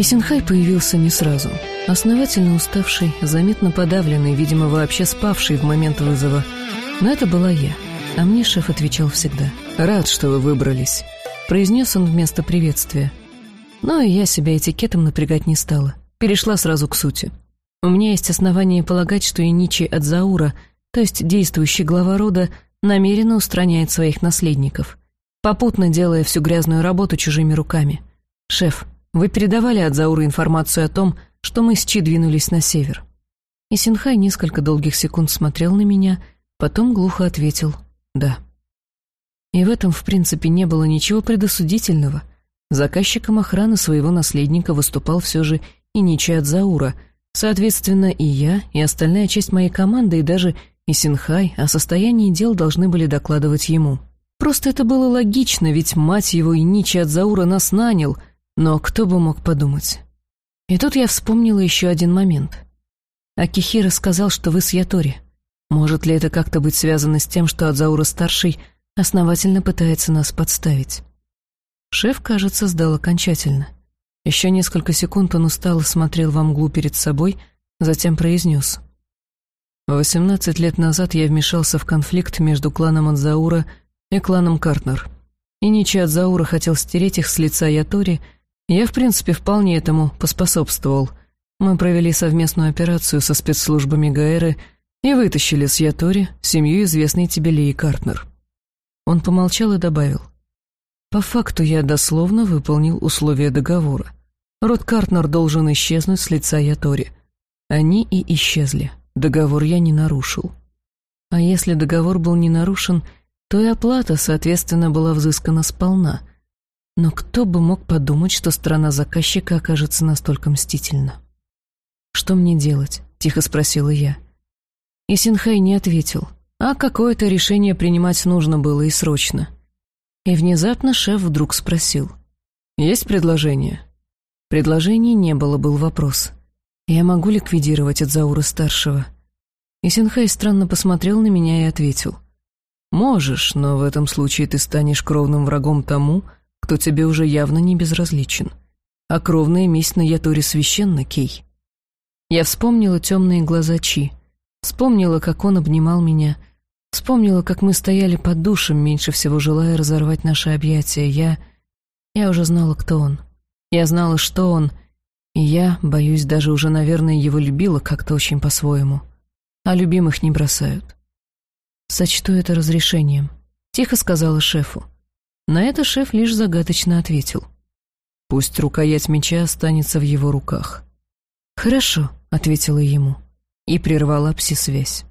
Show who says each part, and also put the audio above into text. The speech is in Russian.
Speaker 1: Исенхай появился не сразу. Основательно уставший, заметно подавленный, видимо, вообще спавший в момент вызова. Но это была я. А мне шеф отвечал всегда. «Рад, что вы выбрались», — произнес он вместо приветствия. Но и я себя этикетом напрягать не стала. Перешла сразу к сути. У меня есть основания полагать, что Иничи Адзаура, то есть действующий глава рода, намеренно устраняет своих наследников, попутно делая всю грязную работу чужими руками. «Шеф, вы передавали Адзауру информацию о том, что мы с Чи двинулись на север?» И Синхай несколько долгих секунд смотрел на меня, потом глухо ответил «да». И в этом, в принципе, не было ничего предосудительного. Заказчиком охраны своего наследника выступал все же Иничи Адзаура — Соответственно, и я, и остальная часть моей команды, и даже и Синхай о состоянии дел должны были докладывать ему. Просто это было логично, ведь мать его и Ничи от Заура нас нанял, но кто бы мог подумать. И тут я вспомнила еще один момент. Акихира сказал, что вы с Ятори. Может ли это как-то быть связано с тем, что Адзаура-старший основательно пытается нас подставить? Шеф, кажется, сдал окончательно — еще несколько секунд он устало смотрел во мглу перед собой, затем произнес. «Восемнадцать лет назад я вмешался в конфликт между кланом Адзаура и кланом Картнер. И Ничи Адзаура хотел стереть их с лица Ятори, я, в принципе, вполне этому поспособствовал. Мы провели совместную операцию со спецслужбами Гаэры и вытащили с Ятори семью известной тебе Лии Картнер». Он помолчал и добавил. По факту я дословно выполнил условия договора. Род Картнер должен исчезнуть с лица Ятори. Они и исчезли. Договор я не нарушил. А если договор был не нарушен, то и оплата, соответственно, была взыскана сполна. Но кто бы мог подумать, что страна заказчика окажется настолько мстительна? «Что мне делать?» — тихо спросила я. И Синхай не ответил. А какое-то решение принимать нужно было и срочно — и внезапно шеф вдруг спросил. «Есть предложение?» Предложений не было, был вопрос. «Я могу ликвидировать Адзаура-старшего?» И Синхай странно посмотрел на меня и ответил. «Можешь, но в этом случае ты станешь кровным врагом тому, кто тебе уже явно не безразличен. А кровная месть на Яторе священна, Кей». Я вспомнила темные глаза Чи, вспомнила, как он обнимал меня — Вспомнила, как мы стояли под душем, меньше всего желая разорвать наши объятия. Я... Я уже знала, кто он. Я знала, что он. И я, боюсь, даже уже, наверное, его любила как-то очень по-своему. А любимых не бросают. «Сочту это разрешением», — тихо сказала шефу. На это шеф лишь загадочно ответил. «Пусть рукоять меча останется в его руках». «Хорошо», — ответила ему и прервала пси-связь.